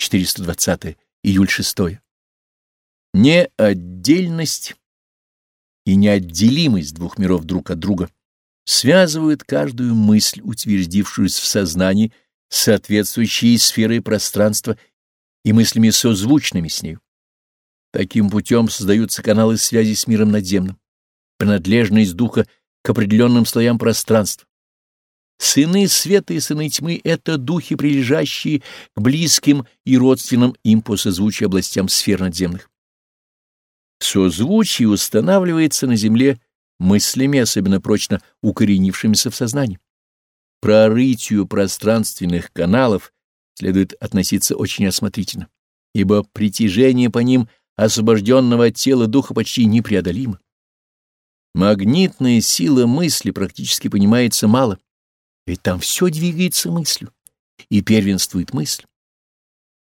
420 июль 6 Не отдельность и неотделимость двух миров друг от друга связывают каждую мысль, утвердившуюся в сознании, соответствующей сферой пространства и мыслями созвучными с ней. Таким путем создаются каналы связи с миром надземным, принадлежность духа к определенным слоям пространства. Сыны света и сыны тьмы — это духи, прилежащие к близким и родственным им по созвучию областям сфер надземных. Созвучие устанавливается на Земле мыслями, особенно прочно укоренившимися в сознании. Прорытию пространственных каналов следует относиться очень осмотрительно, ибо притяжение по ним освобожденного от тела духа почти непреодолимо. Магнитная сила мысли практически понимается мало, ведь там все двигается мыслью, и первенствует мысль.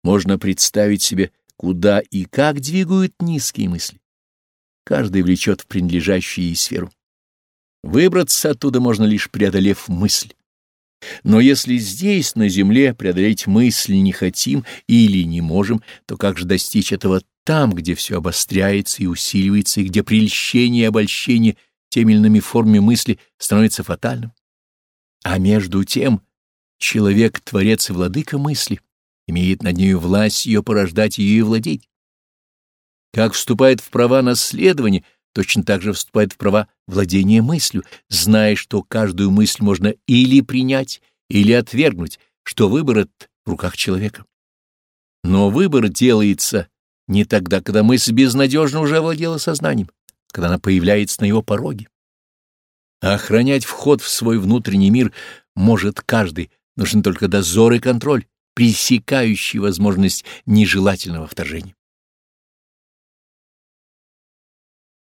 Можно представить себе, куда и как двигают низкие мысли. Каждый влечет в принадлежащую ей сферу. Выбраться оттуда можно лишь преодолев мысль. Но если здесь, на земле, преодолеть мысль не хотим или не можем, то как же достичь этого там, где все обостряется и усиливается, и где прельщение и обольщение теми или иными формами мысли становится фатальным? А между тем человек — творец и владыка мысли, имеет над нею власть ее порождать, ее и владеть. Как вступает в права наследования, точно так же вступает в права владения мыслью, зная, что каждую мысль можно или принять, или отвергнуть, что выбор в руках человека. Но выбор делается не тогда, когда мысль безнадежно уже овладела сознанием, когда она появляется на его пороге. А охранять вход в свой внутренний мир может каждый, нужен только дозор и контроль, пресекающий возможность нежелательного вторжения.